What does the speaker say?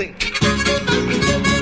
Ontem.